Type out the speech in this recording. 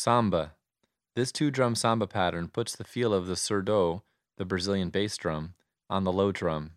Samba. This two drum samba pattern puts the feel of the surdo, the Brazilian bass drum, on the low drum.